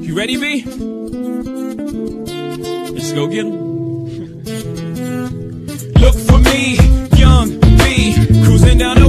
You ready, B? Let's go get 'em. Look for me, young B, cruising down the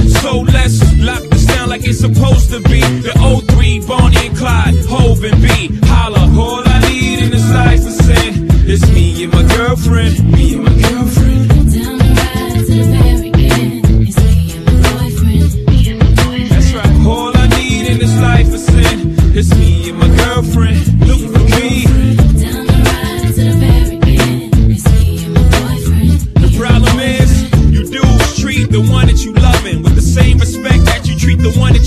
It's supposed to be. The O3, Bonnie and Clyde, Hov and B. Holla, all I need in this life is sin. It's me and my girlfriend, me and my girlfriend. Down the ride to the very end. It's me and my boyfriend. Me and my boyfriend. That's right. All I need in this life is sin. It's me and my girlfriend. Look for me. Down the ride to the very end. It's me and my boyfriend. The problem is, you dudes treat the one that you loving with the same respect that you treat the one that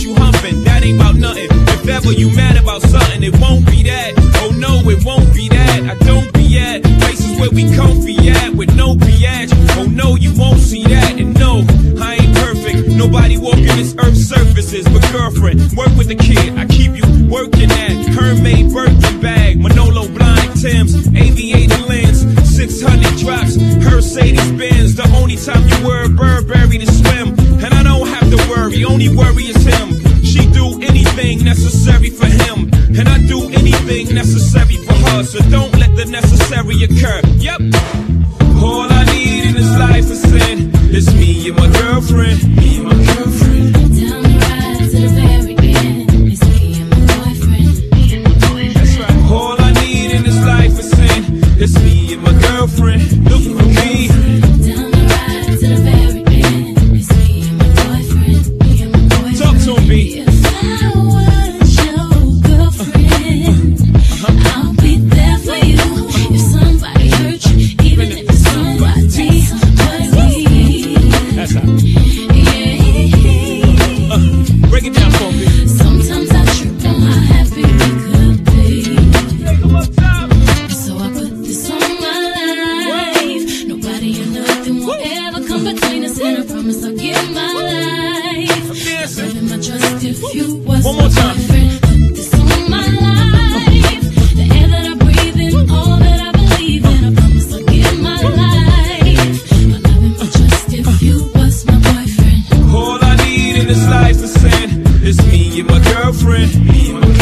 If you mad about something, it won't be that. Oh no, it won't be that. I don't be at places where we comfy at with no biatch. Oh no, you won't see that. And no, I ain't perfect. Nobody walking this earth's surfaces. But girlfriend, work with the kid. I keep you working at Hermès Birkin bag, Manolo Blahnik Timbs, aviator lens, 600 drops, Mercedes Benz. The only time you wear a Burberry to swim, and I don't have to worry. Only worry is him. Anything necessary for him, and I do anything necessary for her. So don't let the necessary occur. Yep. All I need in this life is sin. It's me and my girlfriend. Me and my girlfriend. Down the ride to the very end. It's me and my boyfriend. Me and my boyfriend. That's right. All I need in this life is sin. It's me and my girlfriend. won't ever come between us, and I promise I'll give my life. Living my trust if you was One more time. This my life. The air that I breathe in, all that I believe in, I promise I'll give my life. My trust if you was my boyfriend. All I need in this life is me and my girlfriend, me and my